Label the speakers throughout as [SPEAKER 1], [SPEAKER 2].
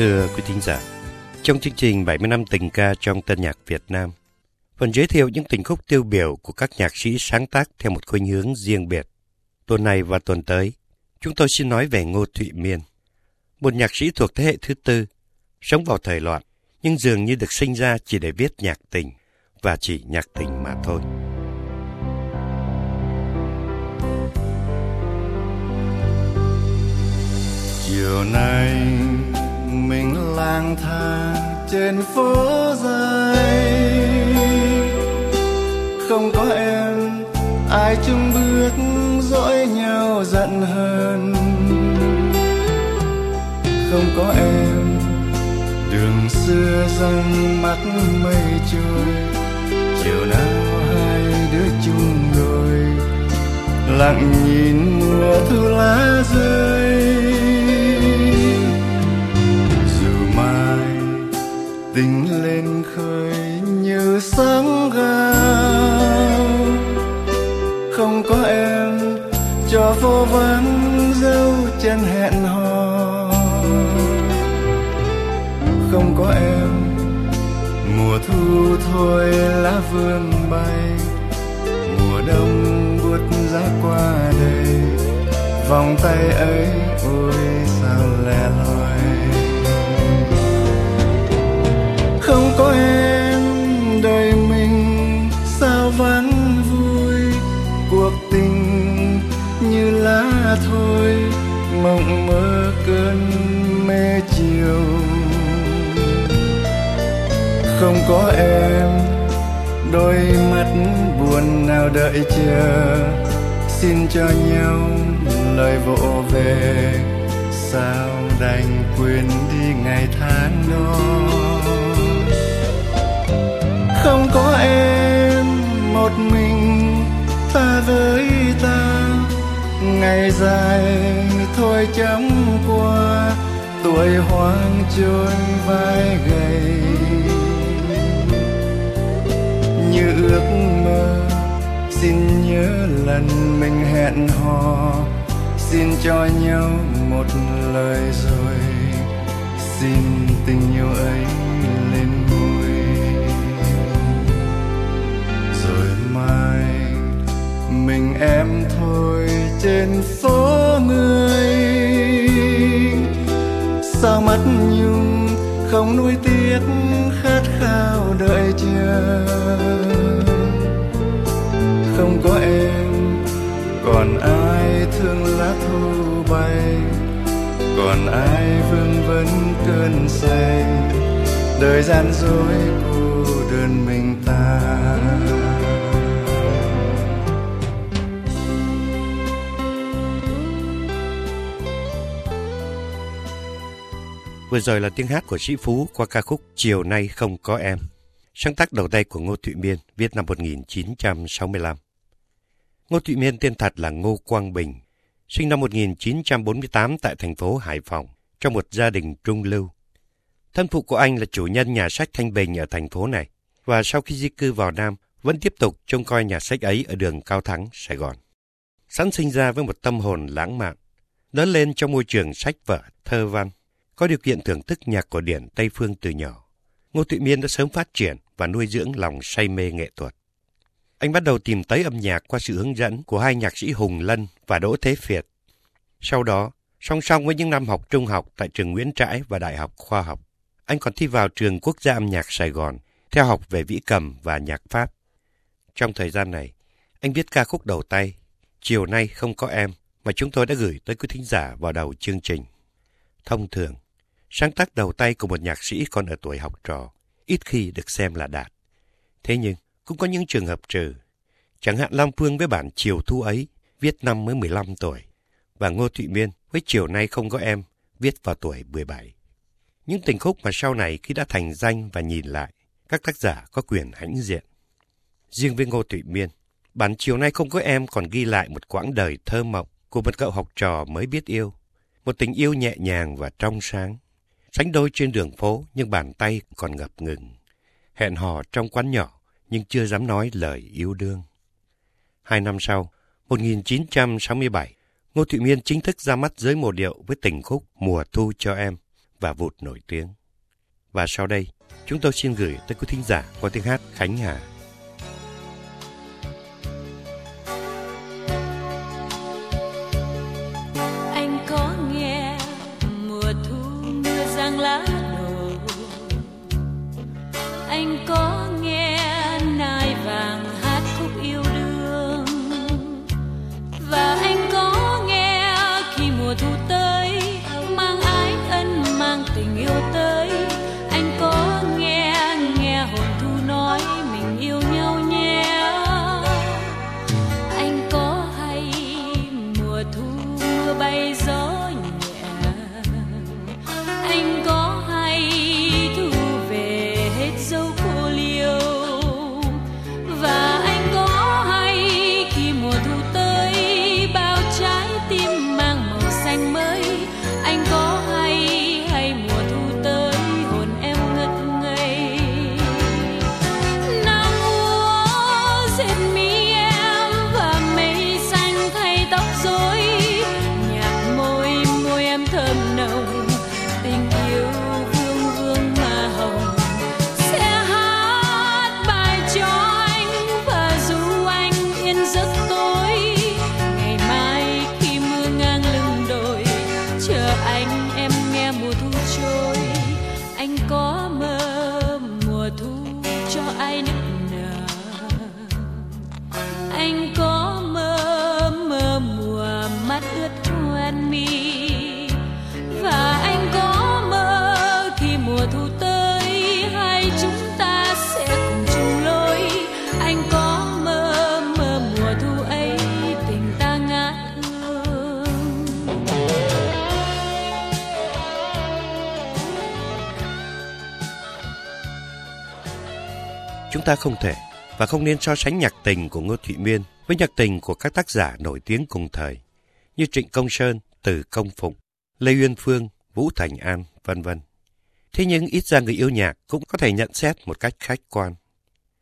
[SPEAKER 1] Thưa quý thính giả, trong chương trình 70 năm tình ca trong tân nhạc Việt Nam, phần giới thiệu những tình khúc tiêu biểu của các nhạc sĩ sáng tác theo một khuynh hướng riêng biệt. Tuần này và tuần tới, chúng tôi xin nói về Ngô Thụy Miên, một nhạc sĩ thuộc thế hệ thứ tư, sống vào thời loạn, nhưng dường như được sinh ra chỉ để viết nhạc tình, và chỉ nhạc tình mà thôi.
[SPEAKER 2] chiều nay mình lang thang trên phố dài không có em, ai chung bước dõi nhau giận hơn không có em, đường xưa răng mắt mây trôi. Chiều nào hai đứa chung đôi lặng nhìn mùa thu lá rơi. Sáng gao không có em, cho vô vắng dấu chân hẹn hò. Không có em, mùa thu thôi lá vườn bay. Mùa đông buốt giá qua đây vòng tay ấy không có em. Đôi mắt buồn nào đợi chờ. Xin cho nhau lời vỗ về. Sao đành quên đi ngày tháng đó? Không có em, một mình ta với ta. Ngày dài thôi chóng qua, tuổi hoang trôi vai gầy. Ước mơ. Xin nhớ lần mình hẹn hò. Xin cho nhau một lời rồi. Xin tình yêu ấy lên môi rồi mai mình em thôi trên phố người sao mắt nhung không nuối tiếc khát đợi chờ không có em, còn ai thương lá thu bay? Còn ai vương vấn cơn say? Đời gian dối cô đơn mình ta.
[SPEAKER 1] Vừa rồi là tiếng hát của Sĩ Phú qua ca khúc Chiều nay không có em. Sáng tác đầu tay của Ngô Thụy Miên, viết năm 1965. Ngô Thụy Miên tên thật là Ngô Quang Bình, sinh năm 1948 tại thành phố Hải Phòng, trong một gia đình trung lưu. Thân phụ của anh là chủ nhân nhà sách Thanh Bình ở thành phố này, và sau khi di cư vào Nam, vẫn tiếp tục trông coi nhà sách ấy ở đường Cao Thắng, Sài Gòn. Sẵn sinh ra với một tâm hồn lãng mạn, lớn lên trong môi trường sách vở, thơ văn, có điều kiện thưởng thức nhạc cổ điển Tây Phương từ nhỏ. Ngô Thụy Miên đã sớm phát triển và nuôi dưỡng lòng say mê nghệ thuật. Anh bắt đầu tìm tới âm nhạc qua sự hướng dẫn của hai nhạc sĩ Hùng Lân và Đỗ Thế Việt. Sau đó, song song với những năm học trung học tại trường Nguyễn Trãi và Đại học Khoa học, anh còn thi vào trường Quốc gia âm nhạc Sài Gòn, theo học về vĩ cầm và nhạc Pháp. Trong thời gian này, anh viết ca khúc đầu tay, Chiều nay không có em, mà chúng tôi đã gửi tới quý thính giả vào đầu chương trình. Thông thường, sáng tác đầu tay của một nhạc sĩ còn ở tuổi học trò, ít khi được xem là đạt. Thế nhưng, cũng có những trường hợp trừ. Chẳng hạn Lam Phương với bản Chiều Thu ấy, viết năm mới 15 tuổi, và Ngô Thụy Miên với Chiều Nay Không Có Em, viết vào tuổi 17. Những tình khúc mà sau này khi đã thành danh và nhìn lại, các tác giả có quyền hãnh diện. Riêng với Ngô Thụy Miên, bản Chiều Nay Không Có Em còn ghi lại một quãng đời thơ mộng của một cậu học trò mới biết yêu. Một tình yêu nhẹ nhàng và trong sáng. Sánh đôi trên đường phố nhưng bàn tay còn ngập ngừng. Hẹn hò trong quán nhỏ nhưng chưa dám nói lời yêu đương. Hai năm sau, 1967, Ngô Thụy Miên chính thức ra mắt giới mồ điệu với tình khúc Mùa Thu cho em
[SPEAKER 3] và vụt nổi tiếng. Và sau đây, chúng tôi xin gửi tới quý thính giả qua tiếng hát Khánh Hà. Ta không thể và không nên so sánh nhạc tình của Ngô Thụy Miên với nhạc tình của các tác giả nổi tiếng cùng thời như Trịnh Công Sơn, Từ Công Phụng, Lê Uyên Phương, Vũ Thành An, vân vân. Thế nhưng ít ra người yêu nhạc cũng có thể nhận xét một cách khách quan.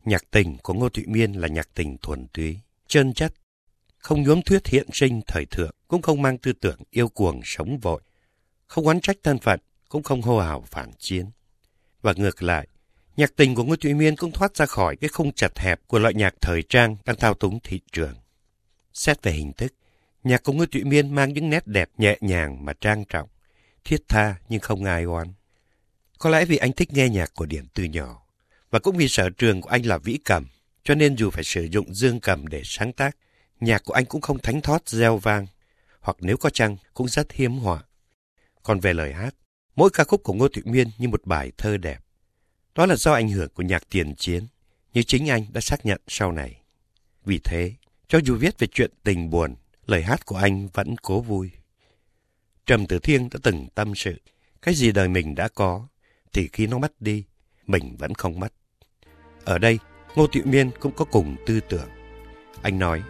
[SPEAKER 3] Nhạc tình của Ngô Thụy Miên là nhạc tình thuần túy, chân chất, không nhuốm thuyết hiện sinh thời thượng, cũng không mang tư tưởng yêu cuồng sống vội, không oán trách thân phận, cũng không hô hào phản chiến. Và ngược lại, Nhạc tình của Ngô Thụy Miên cũng thoát ra khỏi cái khung chặt hẹp của loại nhạc thời trang đang thao túng thị trường. Xét về hình thức, nhạc của Ngô Thụy Miên mang những nét đẹp nhẹ nhàng mà trang trọng, thiết tha nhưng không ai oán. Có lẽ vì anh thích nghe nhạc của Điển từ nhỏ, và cũng vì sở trường của anh là vĩ cầm, cho nên dù phải sử dụng dương cầm để sáng tác, nhạc của anh cũng không thánh thót gieo vang, hoặc nếu có chăng cũng rất hiếm họa. Còn về lời hát, mỗi ca khúc của Ngô Thụy Miên như một bài thơ đẹp. Đó là do ảnh hưởng của nhạc tiền chiến, như chính anh đã xác nhận sau này. Vì thế, cho dù viết về chuyện tình buồn, lời hát của anh vẫn cố vui. Trầm Tử Thiên đã từng tâm sự, cái gì đời mình đã có, thì khi nó mất đi, mình vẫn không mất. Ở đây, Ngô Tiệu Miên cũng có cùng tư tưởng. Anh nói,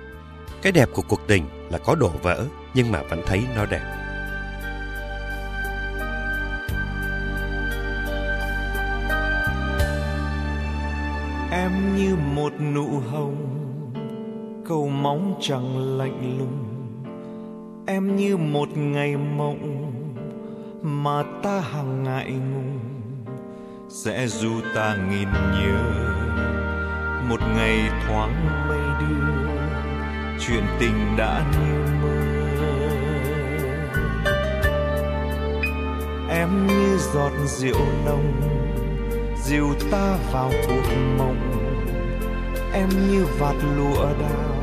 [SPEAKER 3] cái đẹp của cuộc tình là có đổ vỡ, nhưng mà vẫn thấy nó đẹp.
[SPEAKER 4] Em như một nụ hồng. Cầu mong chẳng lạnh lùng. Em như một ngày mộng mà ta hàng ngại ngùng. Sẽ dù ta nghìn nhớ một ngày thoáng mây đưa, chuyện tình đã như mơ em như giọt rượu nồng dìu ta vào cuộc mộng. Em như vạt lụa đào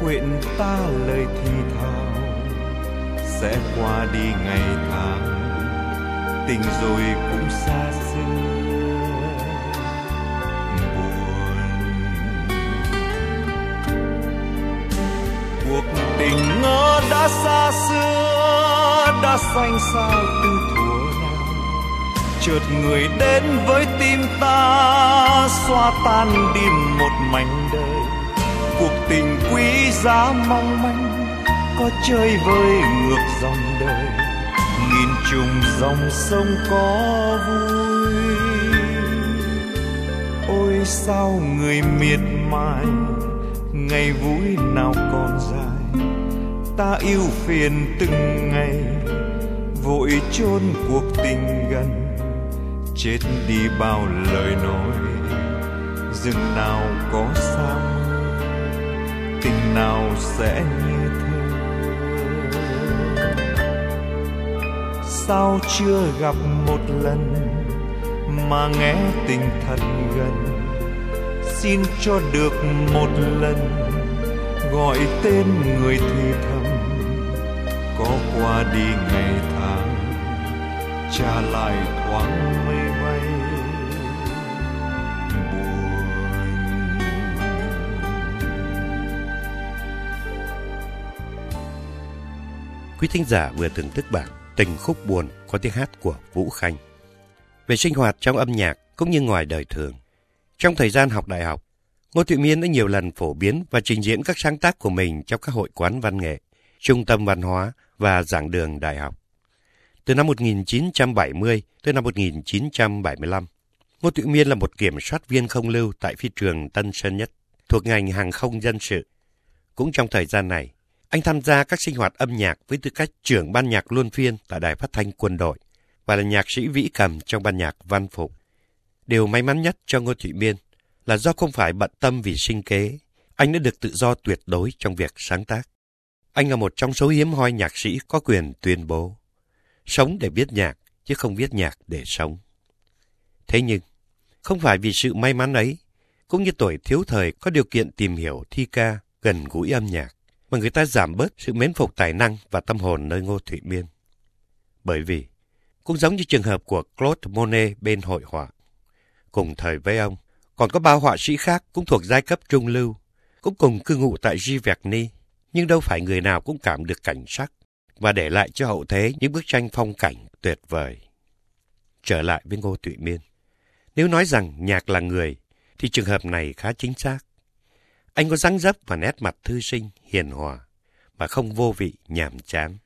[SPEAKER 4] quyện ta lời thì thào. Sẽ qua đi ngày tháng, tình rồi cũng xa xưa. Buồn. Cuộc tình ngỡ đã xa xưa, đã xanh sao từ chợt người đến với tim ta, xóa tan đi một mảnh đời. Cuộc tình quý giá mong manh, có chơi vơi ngược dòng đời. Nghìn trùng dòng sông có vui. Ôi sao người miệt mài, ngày vui nào còn dài. Ta yêu phiền từng ngày, vội chôn cuộc tình gần chết đi bao lời nói. Rừng nào có sao, tình nào sẽ như thơ sao chưa gặp một lần mà nghe tình thật gần? Xin cho được một lần, gọi tên người thì thầm. Có qua đi ngày tháng, trả lại thoáng mê
[SPEAKER 1] Quý thính giả vừa thưởng thức bản Tình khúc buồn có tiếng hát của Vũ Khanh. Về sinh hoạt trong âm nhạc cũng như ngoài đời thường. Trong thời gian học đại học, Ngô Thụy Miên đã nhiều lần phổ biến và trình diễn các sáng tác của mình trong các hội quán văn nghệ, trung tâm văn hóa và giảng đường đại học. Từ năm 1970 tới năm 1975, Ngô Thụy Miên là một kiểm soát viên không lưu tại phi trường Tân Sơn Nhất, thuộc ngành hàng không dân sự. Cũng trong thời gian này, anh tham gia các sinh hoạt âm nhạc với tư cách trưởng ban nhạc luân phiên tại Đài Phát thanh Quân đội và là nhạc sĩ vĩ cầm trong ban nhạc Văn Phục. Điều may mắn nhất cho Ngô Thụy Miên là do không phải bận tâm vì sinh kế, anh đã được tự do tuyệt đối trong việc sáng tác. Anh là một trong số hiếm hoi nhạc sĩ có quyền tuyên bố sống để viết nhạc chứ không viết nhạc để sống. Thế nhưng, không phải vì sự may mắn ấy, cũng như tuổi thiếu thời có điều kiện tìm hiểu thi ca gần gũi âm nhạc, mà người ta giảm bớt sự mến phục tài năng và tâm hồn nơi Ngô Thụy Miên. Bởi vì, cũng giống như trường hợp của Claude Monet bên hội họa. Cùng thời với ông, còn có bao họa sĩ khác cũng thuộc giai cấp trung lưu, cũng cùng cư ngụ tại Giverny, nhưng đâu phải người nào cũng cảm được cảnh sắc và để lại cho hậu thế những bức tranh phong cảnh tuyệt vời. Trở lại với Ngô Thụy Miên. Nếu nói rằng nhạc là người, thì trường hợp này khá chính xác. Anh có dáng dấp và nét mặt thư sinh, hiền hòa, mà không vô vị, nhàm chán.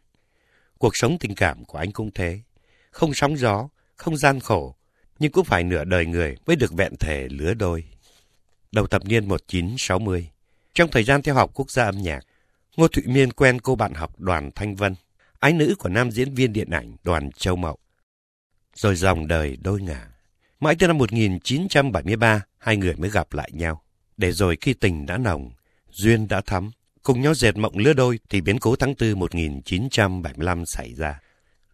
[SPEAKER 1] Cuộc sống tình cảm của anh cũng thế. Không sóng gió, không gian khổ, nhưng cũng phải nửa đời người mới được vẹn thể lứa đôi. Đầu thập niên 1960, trong thời gian theo học quốc gia âm nhạc, Ngô Thụy Miên quen cô bạn học Đoàn Thanh Vân, ái nữ của nam diễn viên điện ảnh Đoàn Châu Mậu. Rồi dòng đời đôi ngả. Mãi tới năm 1973, hai người mới gặp lại nhau. Để rồi khi tình đã nồng, duyên đã thắm, cùng nhau dệt mộng lứa đôi thì biến cố tháng 4 1975 xảy ra.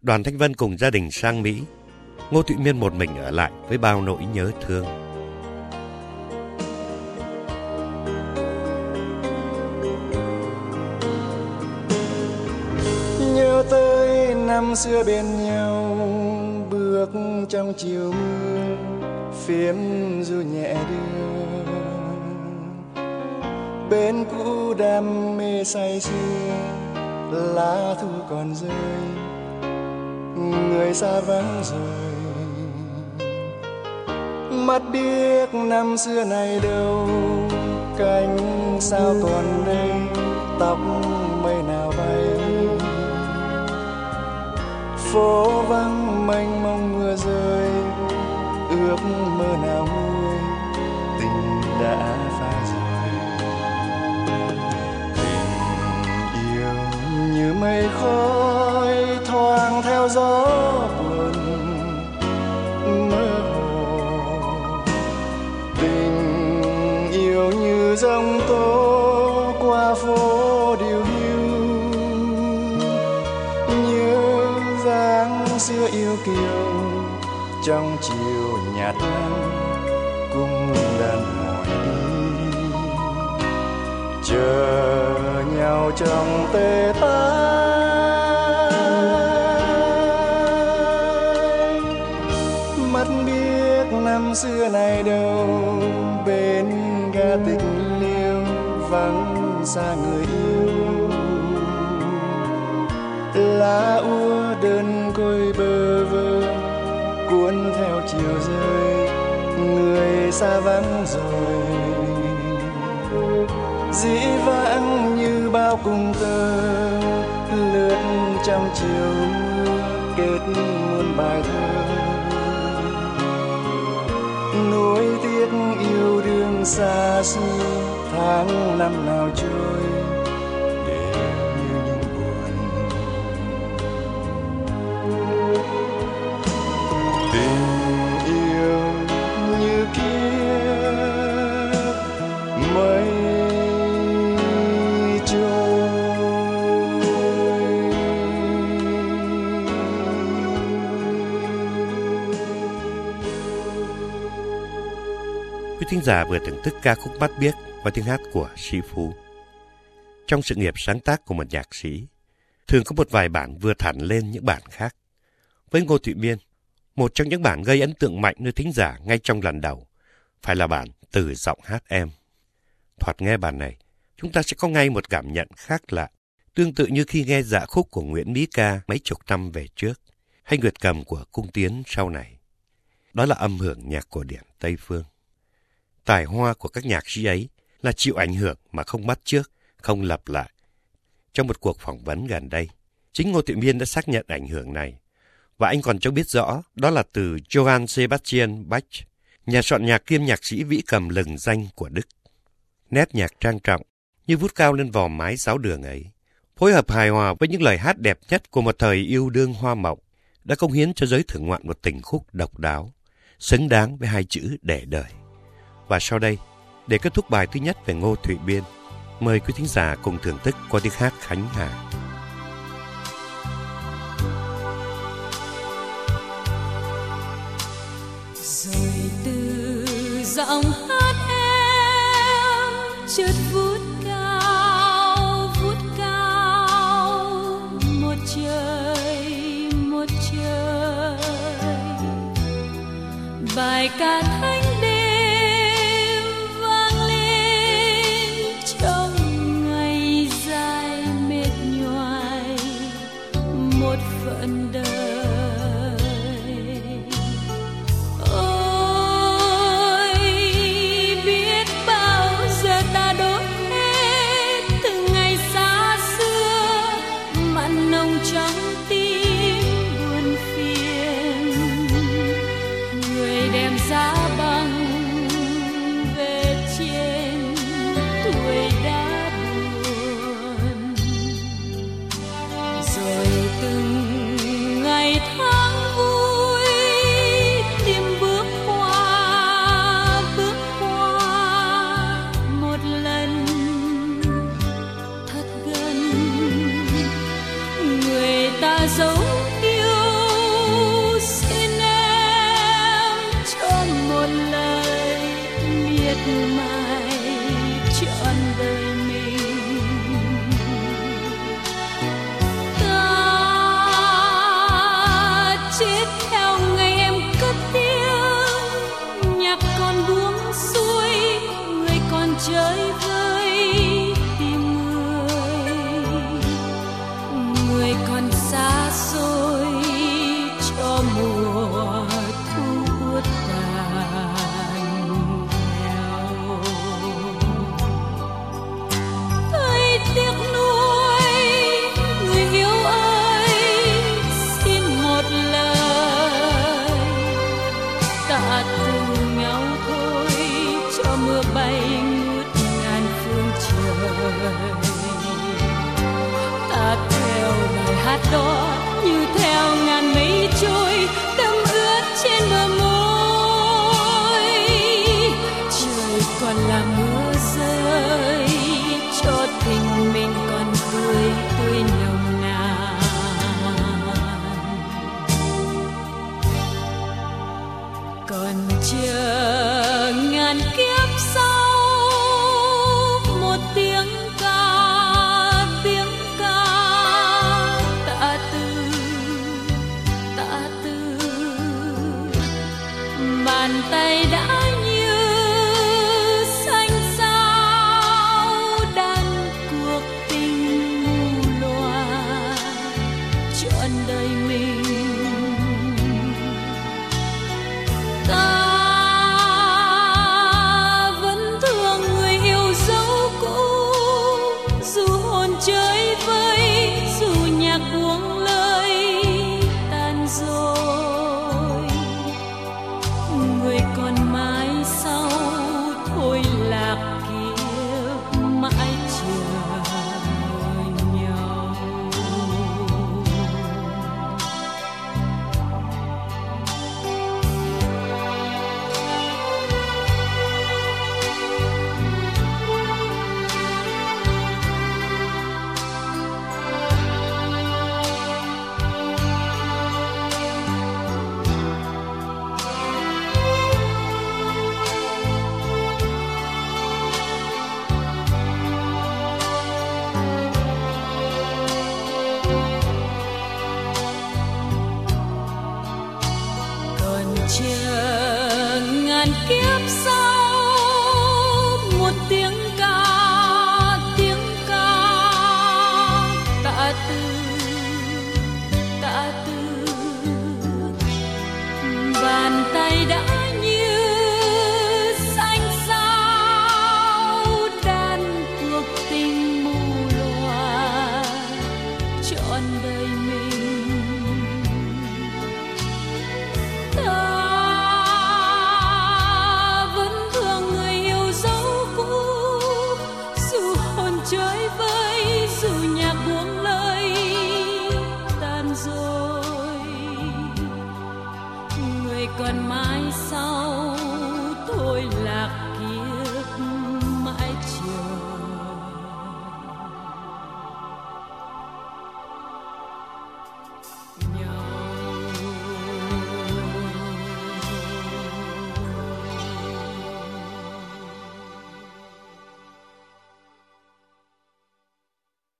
[SPEAKER 1] Đoàn Thanh Vân cùng gia đình sang Mỹ. Ngô Thụy Miên một mình ở lại với bao nỗi nhớ thương.
[SPEAKER 2] nhớ tới năm xưa bên nhau bước trong chiều mưa phiếm du nhẹ đưa bên cũ đam mê say sưa, lá thu còn rơi, người xa vắng rồi. Mắt biết năm xưa này đâu, cánh sao còn đây, tóc mây nào bay. Phố vắng mênh mông mưa rơi, ước mơ nào nguôi, tình đã mây khói thoáng theo gió buồn, mơ hồ. Tình yêu như dòng tố qua phố điều hiu nhớ dáng xưa yêu kiều trong chiều nhạt nắng cung đàn hỏi đi. Chờ nhau trong tê tái xa vắng rồi. Dĩ vãng như bao cung tơ lướt trong chiều mưa kết muôn bài thơ. Nối tiếc yêu đương xa xưa, tháng năm nào trôi.
[SPEAKER 1] Giả vừa thưởng thức ca khúc Mắt Biếc qua tiếng hát của Sĩ Phú. Trong sự nghiệp sáng tác của một nhạc sĩ, thường có một vài bản vừa thẳng lên những bản khác. Với Ngô Thụy Miên, một trong những bản gây ấn tượng mạnh nơi thính giả ngay trong lần đầu, phải là bản Từ giọng hát em. Thoạt nghe bản này, chúng ta sẽ có ngay một cảm nhận khác lạ, tương tự như khi nghe dạ khúc của Nguyễn Mỹ Ca mấy chục năm về trước, hay Nguyệt Cầm của Cung Tiến sau này. Đó là âm hưởng nhạc cổ điển Tây Phương. Tài hoa của các nhạc sĩ ấy là chịu ảnh hưởng mà không bắt trước, không lặp lại. Trong một cuộc phỏng vấn gần đây, chính Ngô Thị Miên đã xác nhận ảnh hưởng này. Và anh còn cho biết rõ đó là từ Johann Sebastian Bach, nhà soạn nhạc kiêm nhạc sĩ vĩ cầm lừng danh của Đức. Nét nhạc trang trọng, như vút cao lên vòm mái sáu đường ấy, phối hợp hài hòa với những lời hát đẹp nhất của một thời yêu đương hoa mộng, đã công hiến cho giới thưởng ngoạn một tình khúc độc đáo, xứng đáng với hai chữ để đời. Và sau đây, để kết thúc bài thứ nhất về Ngô Thụy Biên, mời quý thính giả cùng thưởng thức qua tiếng hát Khánh Hà.
[SPEAKER 3] Rồi từ giọng hát em chợt vút cao vút cao một trời một trời bài ca thanh đêm còn xa lời